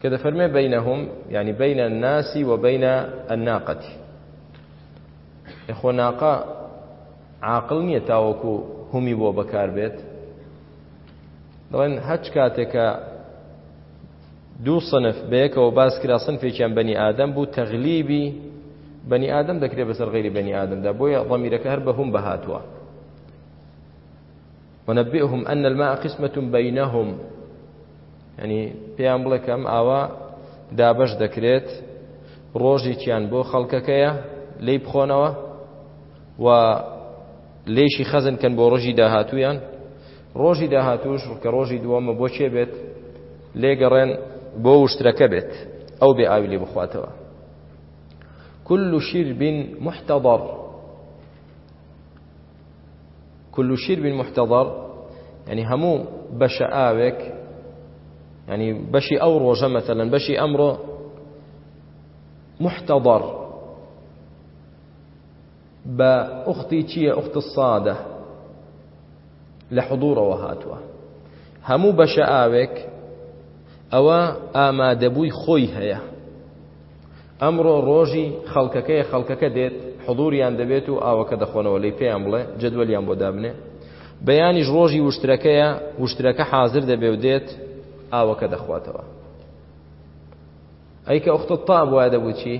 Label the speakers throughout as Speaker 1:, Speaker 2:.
Speaker 1: کە دەفەرمێ بینهم یعنی بین الناس و بین الناقة یخۆ ناقە عاقل نییە تاوەکو هەمی بۆ بەکار بێت دەڵێن هەچ کاتێکە دوو سنف بەیەکەوە باس کرا سنفێکیان بەنی ئادەم بوو تەغلیبی بەنی ئادەم دەکرێت بەسەر غیری بەنی ئادەمدا بۆیە ضمیرەکە هەر بە هم بەهاتووە ونبئهم أن الماء قسمة بينهم يعني پێیان بڵێ کە ئەم ئاوا دابەش دەکرێت ڕۆژێکیان بۆ خەڵکەکەیە لی بخۆنەوە و لێشی خەزن کەن بۆ ڕۆژی داهاتویان ڕۆژی داهاتوش کە ڕۆژی دووەمە بۆ چێ بێت لێگەڕێن بۆ وشترەکە بێت ئەو بێ ئاوی لێ بخواتەوە كل شرب محتضر کل شرب محتضر یعنی هەموو بەشە ئاوێک یعنی بەشی ئەو ڕۆژە مەتەلەن بەشی ئەمڕۆ محتضر بە ئوختی چییە ئوخت سادە لە حضورەوە هاتووە هەموو بەشە ئاوێک ئەوە ئامادەبووی خۆی هەیە ئەمڕۆ ڕۆژی خەڵکەکەیە خەڵکەکە دێت حضوریان دەبێت و ئاوەکە دەخۆنەوە لی پێیان بڵێ جدولیان بۆ دابنێ بەیانیش ڕۆژی وشترەکەیە وشترەکە حازر دەبێ و دێت ئاوەکە دەخواتەوە ئەیکە ئوختە تا بواە دەبوو چی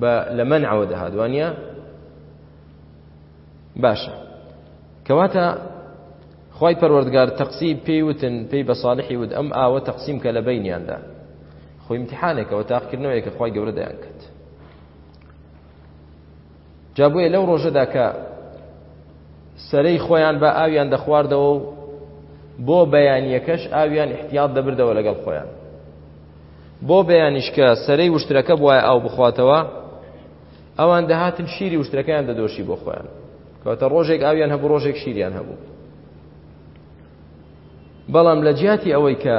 Speaker 1: بە لە من ئەوە دەهادوانە باشە کەواتە خی پەروەردگار تەقسی پێی وتن پێی بە ساڵحی ود ئەم ئاوە تەقسیم کە لە بینیاندا خۆ امتحانێکە و تاقکردنەوەیەکە خوای گەورە دەیان کرد جا بۆیە لەو ڕۆژەدا کە سەرەی خۆیان بە ئاویان دەخواردەوە و بۆ بەیانیەکەش ئاویان احتیاط دەبردەوە لەگەڵ خۆیان بۆ بەیانیشکە سەرەی وشترەکە بواە ئاو بخواتەوە ئەوان دەهاتن شیری وشترەکەیان دەدۆشی بۆ خۆیان کەواتە ڕۆژێک ئاویان هەبوو ڕۆژێک شیریان هەبوو بەڵام لە جیاتی ئەوەی کە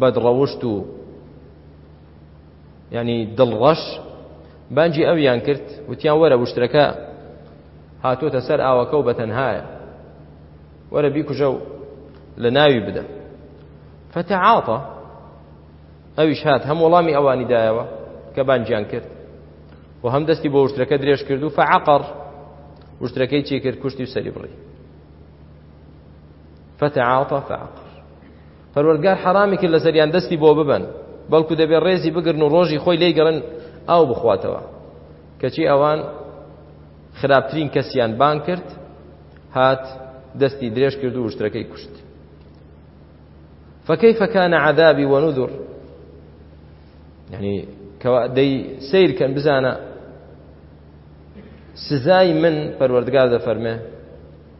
Speaker 1: بەد ڕەوشت و ینی دڵڕەش بانجی ئەویان کرد وتیان وەرە وشترەکە هاتوۆتە سەر ئاوەکە و بەتەنهایە وەرە بیکوژە و لە ناوی بدە فتەعاطە ئەویش هات هەم وەڵامی ئەوانی دایەوە کە بانجیان کرد و هەم دەستی بۆ وشترەکە درێژ کرد و فعقڕ وشترەکەی چی کرد کوشتی و سەری بڕی فتەعاطە فعقڕ پەروەردگار حەڕامی کرد لەسەریان دەستی بۆ ببەن بەڵکو دەبێت ڕێزی بگرن و ڕۆژی خۆی لێی گەڕن ئاو بخواتەوە کەچی ئەوان خراپترین کەسیان بان کرد هات دەستی درێژ کرد و وشترەکەی کوشت فكيف كان عذابي ونذر يعني کەوا دەی سیر کەن بزانە سزای من پەروەردگار دەفەرمێ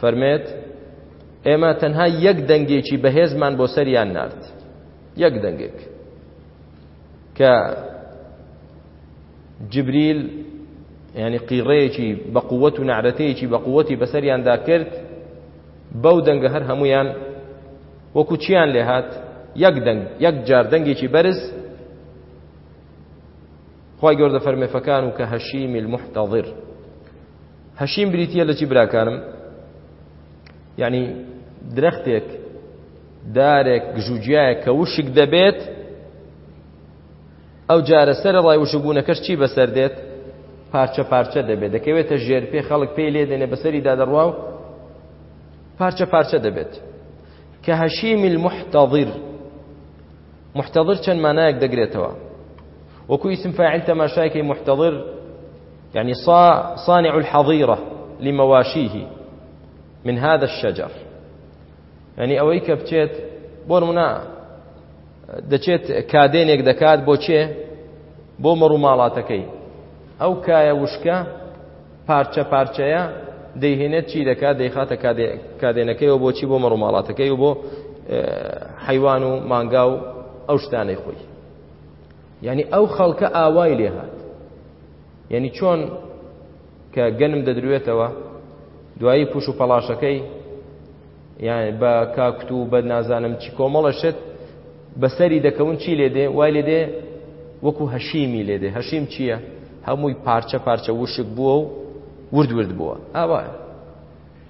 Speaker 1: فەرمێت، ئێمە تەنها یەک دەنگێکی بەهێزمان بۆ سەریان نارد، یەک دەنگێک کە جبریل یعنی قیڕەیەکی بە قووەت و نعرەتەیەکی بە قووەتی بەسەریاندا کرد بەو دەنگە هەر هەمویان وەکو چیان لێ هات یەک دەنگ یەک جار دەنگێکی بەرز خی گەوردە فەرمێفەکان و کە هەشیمی المحتەظر هەشیم بریتیە لە چی براکانم یعنی درەختێک دارێک گژوجیایە کە وشک دەبێت ئەو جارە سەرە ڕای وشبوونەکەش چی بەسەر دێت پارچە پارچە دەبێت دەکەوێتە ژێر پێ خەڵک پێی لێ دێنێ بەسەری دادەڕوا و پارچە پارچە دەبێت کە هەشیمی المحتەظر محتەظر چەند مانایەک دەگرێتەوە وەکو ئیسم فاعل تەماشایکەی محتەظر یانی صا صانع الحظیرە لمواشیه من هذا الشجر یانی ئەوەی کە بچێت بۆ نمونە دەچێت کادێنێک دەکات بۆ چێ بۆ مەڕوماڵاتەکەی ئەو کایە وشکە پارچە پارچەیە دەیهێنێت چی دەکات دەیخاتە کادێنەکەیەوە بۆچی بۆ مەڕوماڵاتەکەی و بۆ حیوان و مانگا و ئەو شتانەی خۆی یانی ئەو خەڵکە ئاوای لێ هات یانی چۆن کە گەنم دەدروێتەوە دوایی پوش و پەڵاشەکەی یان بە کاکت و بە نازانم چی کۆمەڵە شت بەسەری دەکەون چی لێ دێ وای لێ دێ وەکو هەشیمی لێ دێ هەشیم چییە هەمووی پارچە پارچە وشک بووە و ورد ورد بووە ئاوایە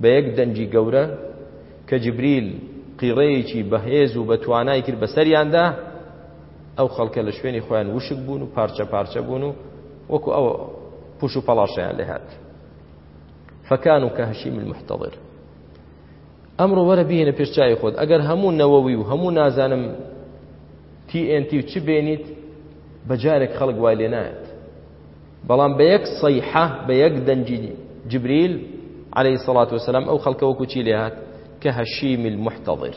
Speaker 1: بە یەک دەنگی گەورە کە جبریل قیڕەیەکی بەهێز و بە توانای کرد بەسەریاندا، ئەو خەڵکە لە شوێنی خۆیان وشک بوون و پارچە پارچە بوون و وەکو ئەو پوش و پەڵاشیان لێ هات. فەکانو کە هەشیم المحتەضر. ئەمڕۆ وەرە بهێنە پێش چای خۆت ئەگەر هەموو نەوەوی و هەموو نازانم TNT و چ بێنیت بە جارێک خەڵک وای لێ نایەت. بەڵام بە یەک صیحە بە یەک دەنگی جبریل علیە سەڵات وسلام ئەو خەڵکە وەکو چی لێهات کە هەشیمی المحتضر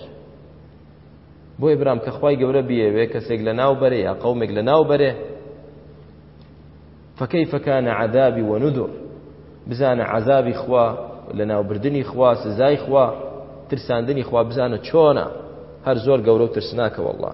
Speaker 1: بۆی برام کە خی گەورە بیەوێ کەسێک لە ناو بەرێ یا قومێک لە ناو بەرێ فەکەی فەکانە عذابی وەنودور بزانە عذابی خوا لە ناوبردنی خوا سزای خوا ترساندنی خوا بزانە چۆنە هەر زۆر گەورە و ترسناکە والله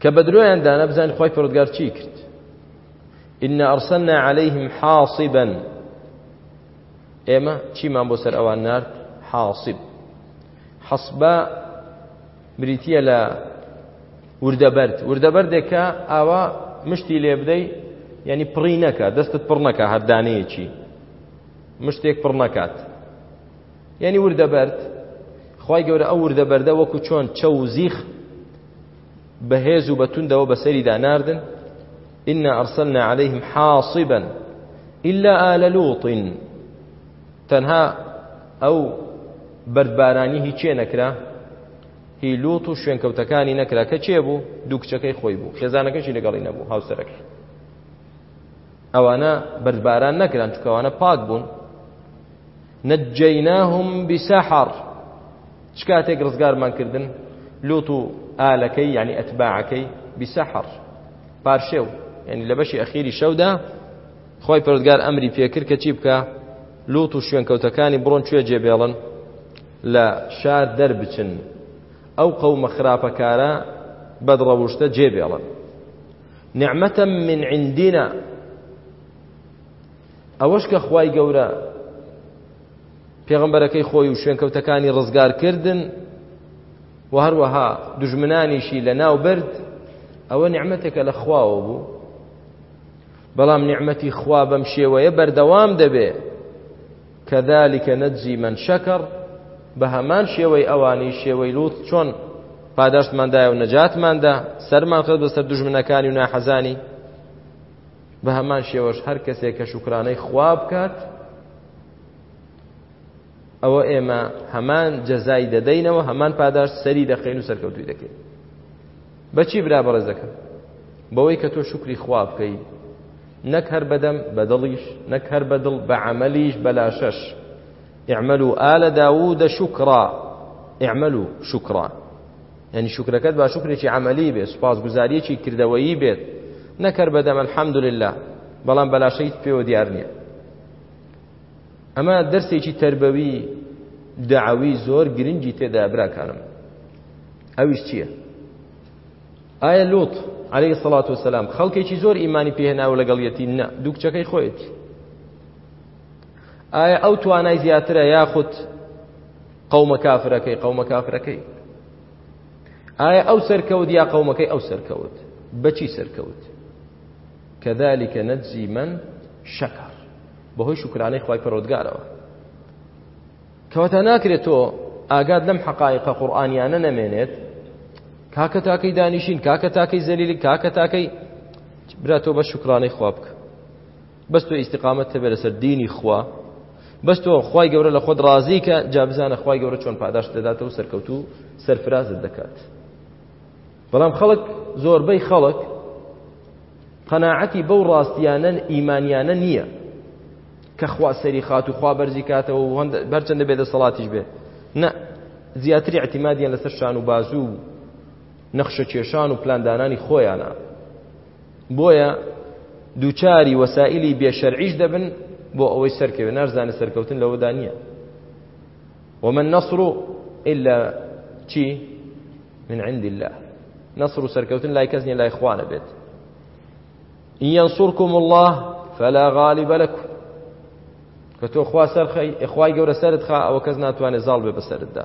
Speaker 1: کە بەدرۆیان دانا بزانین خوای پەرۆدگار چی کرد إن أرسلنا عليهم حاصبا ئێمە چیمان بۆ سەر ئەوان نارد حاصب حەسبە بریتە لە وردەبەرد وردەبەردێکە ئاوا مشتی لێ بدەی یعنی پڕی نەکە دەستت پڕ نەکە هەردانەیەکی مشتێک پڕ نەکات یعنی وردەبەرد خی گەورە ئەو وردەبەردە وەکو چۆن چە و زیخ بەهێز و بەتوندەوە بەسەریدا ناردن إنا أرسلنا عليهم حاصبا إلا آل لوط تەنها ئەو بەردبارانی هی چێ نەکرا هی لوط و شوێنکەوتەکانی نەکرا کە چێ بوو دوو کچەکەی خۆی بوو خێزانەکەشی لەگەڵی نەبوو هاوسەرەکەی ئەوانە بەردباران نەکران چکەوانە پاک بوون نجیناهم بسحر چ کاتێک ڕزگارمان کردن لوط و ئالەکەی یعنی ئەتباعەکەی بسحر پارشێو یعنی لە بەشی ئەخیری شەودا خۆی پرودگار ئەمری پێکرد کە چی بکە لوط و شوێنکەوتەکانی بڕۆن کوێ جێبێڵن لە شار دەربچن ئەو قەومە خراپەکارە بەدڕەوشتە جێبێڵن نعمەتە من عندنا ئەوەش کە خوای گەورە پێغەمبەرەکەی خۆی و شوێنکەوتەکانی ڕزگار کردن و هەروەها دژمنانیشی لە ناو برد ئەوە نعمەتێکە لە خواوە بوو بەڵام نعمەتی خوا بەم شێوەیە بەردەوام دەبێ کەذلكە نەجی من شەکەڕ بە هەمان شێوەی ئەوانی شێوەی لوت چۆن پاداشتماندایە و نەجاتماندا سەرمان خەت بەسەر دژمنەکانی و ناحەزانی بەهەمان شێوەش هەر کەسێک کە شوکرانەی خوا بکات ئەوە ئێمە هەمان جەزای دەدەینەوە هەمان پاداش سەری دەخەین و سەرکەوتوی دەکەین بەچی برا بەڕێز دەکەم بەوەی کە تۆ شکری خوا بکەی نەک هەر بەدەم بەدڵیش نەک هەر بەدڵ بە عملیش بەلاشەش اعملوا آل داوود شکرا اعملوا شکرا یانی شوکرەکەت با شوکرێکی عەمەلی بێت سوپاسگوزاریەکی کردەوەیی بێت نەکەر بەدەم الحمدلله بەڵام بەلاشەی پێوە دیار نییە ئەمە دەرسێکی تربەوی داوی زۆر گرنگی تێدا براکانم ئەویش چییە ئایا لوط عليه سڵات وسلام خەڵکێکی زۆر ئیمانی پێهێناوە لەگەڵ یەتی نە دوو کچەکەی خۆیەتی ئایا ئەو توانای زیاترە یاخود قەومە کافرەکەی قەومە کافرەکەی ئایا ئەو سەرکەوت یا قەومەکەی ئەو سەرکەوت بەچی سەرکەوت كذلك نجزي من شكر بەهۆی شکرانەی خی پەرۆدگارەوە کەواتە ناکرێت تۆ ئاگات لەم حقایقە قورآانیانە نەمێنێت کاکە تاکەی دانیشین کاکە تاکەی زەلیلی کاکە تاکەی برا تۆ بە شکرانەی خواب بکە بەس تۆ ئیستقامەت هەبێ لەسەر دینی خوا بەس تۆ خوای گەورە لە خۆت ڕازی کە جا بزانە خوای گەورە چۆن پاداشت دەداتەوە سەرکەوتو سەرفرازت دەکات بەڵام خەڵک زۆربەی خەڵک قەناعەتی بەو ڕاستیانە ئیمانیانە نییە کە خوا سەری خات و خوا بەرزی کاتەوە و بەرچەندە بێ دەسەڵاتیش بێ نە زیاتری اعتیمادیان لەسەر شان و بازوو و نەخشە کێشان و پلاندانانی خۆیانە بۆیە دووچاری وەسائلی بێ شەرعیش دەبن بۆ ئەوەی سەرکەوێ نارزانە سەرکەوتن لەوەدا نییە ومن نەسر و إلا چی من عند الله نەسر و سەرکەوتن لای کەس نیە لای خوانە بێت ينصركم الله فلا غالب لكم کە تۆ خوا سەرخی ئەخوای گەورە سەرت خا ئەوە کەس ناتوانێت زاڵ بێ بەسەرتدا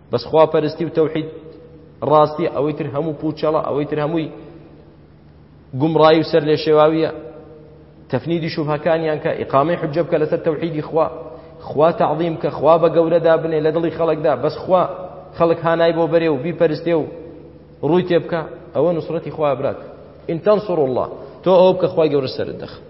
Speaker 1: بەس خوا پەرستی و تەوحید ڕاستی ئەوەی تر هەموو پوچەڵە ئەوەی تر هەمووی گومڕایی و سەر لێ شێواویە تەفنیدی شوبهەکانیان کە ئیقامەی حجە بکە لەسەر تەوحیدی خوا خوا تعظیم کە خوا بە گەورەدا بنێ لە دڵی خەڵکدا بەس خوا خەڵک هانای بۆ بەرێ و بیپەرستێ و ڕووی تێ بکە ئەوە نوسرەتی خوا براک ئینتەن سڕ الله تۆ ئەو بکە خخوای گەورە سەرت دەخت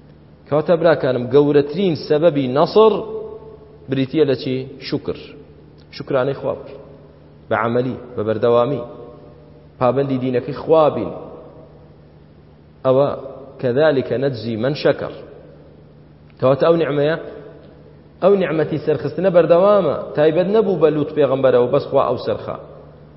Speaker 1: کەواتە براکانم گەورەترین سەبەبی نەسڕ بریتە لە چی شکر شکرانەی خوا بکەین بە عملی بە بەردەوامی پابندی دینەکەی خوا بین ئەوە کەذلكە نەجزی من شەکەڕ کەواتە ئەو نعمەیە ئەو نعمەتی سەرخستنە بەردەوامە تایبەت نەبوو بە لووت پێغمبەرەوە بەسخوا ئەو سەرخە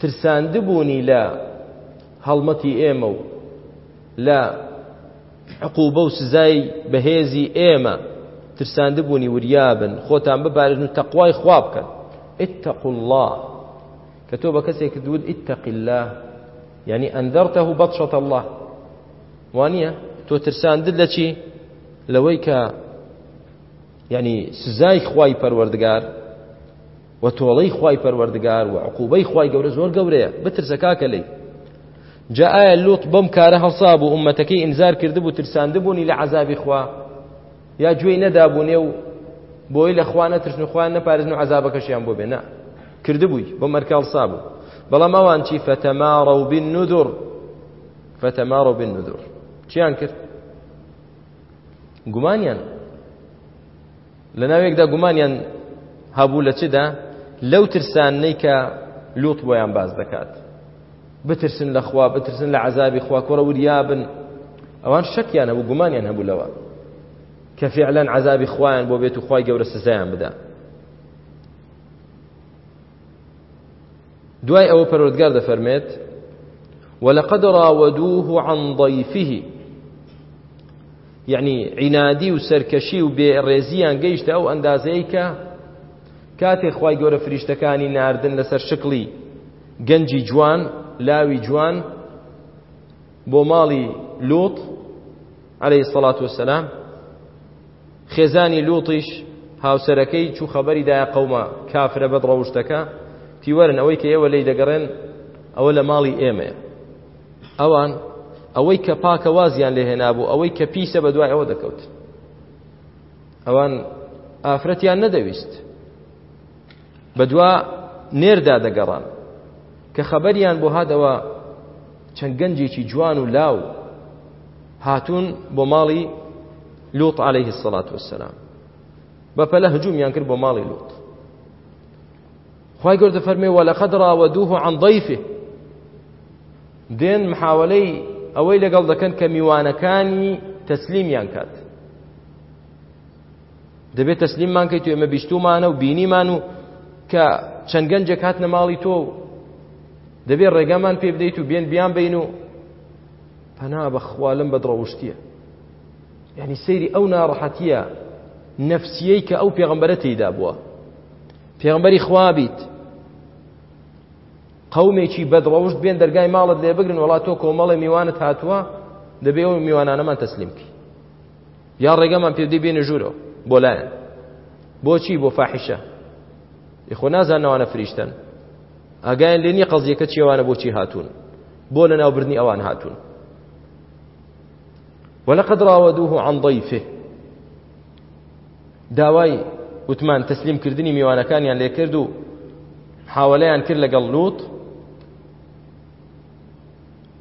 Speaker 1: ترساندبوونی لە هەڵمەتی ئێمە و لە عقوبە و سزای بەهێزی ئێمە ترساندبوونی وریابن خۆتان بپارێزن و تەقوای خوا بکەن اتقوا الله کە تۆ بە کەسێک دوت اتق الله یعنی ئەندەرتەه بەطشەت الله وانە تۆ ترساندت لە چی لەوەی کە یعنی سزای خوای پەروەردگار وە تۆڵەی خوای پەروەردگار وە عقوبەی خوای گەورە زۆر گەورەیە بترسە کاکە لێی جا ئایا لوط بەم کارە هەڵسابوو ئومەتەکەی ئینزار کردبوو ترساندبوونی لە عەزابی خوا یا گوێی نەدابوونێ و بۆی لە خوا نەترسن و خوان نەپارێزن و عەزابەکەشیان بۆ بێ نا کردبووی بۆ مەرکە هەڵسابوو بەڵام ئەوان چی فەتەماڕە و بن نودور فەتەماڕە و بن نودور چیان کرد گومانیان لە ناوێکدا گومانیان هەبوو لە چدا لەو ترسانەی کە لوط بۆیان باز دەکات بترسن لە خوا بترسن لە عذابی خوا کوڕە وریابن ئەوان شەکیان هەبوو گومانیان هەبوو لەوە کە فعلەن عذابی خوایان بۆ بێت و خوای گەورە سزایان بدات دوای ئەوە پەروەردگار دەفەرمێت ولقد راودوه عن ضيفه یعنی عینادی و سەرکەشی و بێ ڕێزیان گەیشتە ئەو ئەندازەیە کە کاتێک خی گەورە فریشتەکانی ناردن لەسەر شکڵی گەنجی جوان لاوی جوان بۆ ماڵی لوط عليه الصلاة والسلام خێزانی لوطیش هاوسەرەکەی چوو خەبەری دایە قەومە کافرە بەد ڕەوشتەکە تی وەرن ئەوەی کە ئێوە لێی دەگەڕێن ئەوە لە ماڵی ئێمەیە ئەوان ئەوەی کە پاکە وازیان لێ هێنابوو ئەوەی کە پیسە بە دوای ئەوە دەکەوت ئەوان ئافرەتیان نەدەویست بە دوا نێردا دەگەڕان کە خەبەریان بۆ هاتەوە چەند گەنجێکی جوان و لاو هاتوون بۆ ماڵی لوط عليه الصلاة والسلام بەپەلە هجومیان کرد بۆ ماڵی لوط خی گەوردە فەرمێ وە لە قەدرا وە دووه عن ضیفێ دێن محاولەی ئەوەی لەگەڵ دەکەن کە میوانەکانی تەسلیمیان کات دەبێت تەسلیممان کەیت و ئێمە بیستومانە و بینیمان و کە چەند گەنجێک هاتنە ماڵی تۆ و دەبێت ڕێگامان پێ بدەیت و بێن بیان بین و پەنا بەخوا لەم بەدڕەوشتیە یعنی سەیری ئەو ناڕەحەتیە نەفسیەی کە ئەو پێغمبەرە تێیدا بووە پێغمبەری خوابیت قومێکی بەدڕەوشت بێن دەرگای ماڵت لێ بگرن وڵات تۆ کۆمەڵی میوانت هاتووە دەبێ و میوانانەمان تەسلیمکی یا ڕێگەمان پێ بدەی بێنە ژوورەوە بۆ لایەن بۆچی بۆ فاحیشە یخۆ نازانەوانە فریشتن ئاگایان لێ نییە قەزیەکە چێوانە بۆچی هاتوون بۆ لە ناوبردنی ئەوان هاتوون ولقد راودوه عن ضيفه داوای وتمان تەسلیم کردنی میوانەکانیان لێ کرد و حاوەلەیان کرد لەگەڵ لوت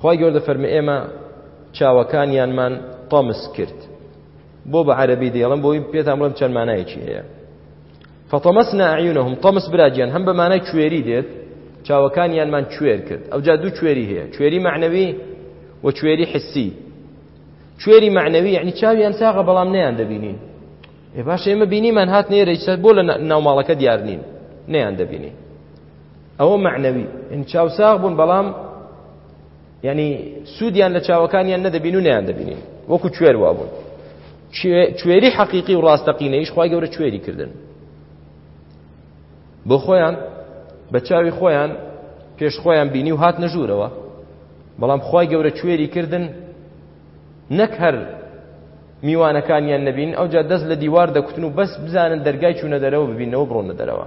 Speaker 1: خوای گەورە دەفەرمێ ئێمە چاوەکانیانمان طمس کرد بۆ بە عەرەبی دەیڵم بۆی پێتان بڵم چەند مانایەکی هەیە فطمسنا اعینهم طمس براجیان هەم بە مانای کوێری دێت چاوەکانیانمان کوێر کرد ئەو جا دوو کوێری هەیە کوێری معنەوی و کوێری حسی کوێری معنەوی یعنی چاویان ساغە بەڵام نیان دەبینین ێ باش ئێمە بینیمان هات نێرە بۆ لە ناوماڵەکە دیار نین نیان دەبینین ئەوە معنەوی یعنی چاوساغ بوون بەڵام یعنی سوودیان لە چاوەکانیان نەدەبین و نیان دەبینین وەکو کوێر وابوون کوێری حەقیقی و ڕاستەقینەیش خی گەورە کوێری کردن بۆ خۆیان بە چاوی خۆیان پێش خۆیان بینی و هات نەژوورەوە بەڵام خی گەورە کوێری کردن نەک هەر میوانەکانیان نەبین ئەوجا دەست لە دیوار دەکوتن و بەس بزانن دەرگای چوونە دەرەوە ببینەوە بڕۆنە دەرەوە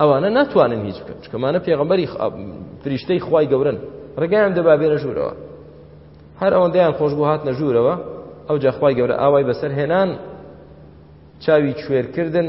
Speaker 1: ئەوانە ناتوانن هیچ بکەن چکەمانە پێغەمبەری فریشتەی خوای گەورن ڕێگایان دەبا بێنە ژوورەوە هەر ئەوەندەیان خۆش بۆ هاتنە ژوورەوە ئەو جاخوای گەورە ئاوای بەسەر هێنان چاوی کوێرکردن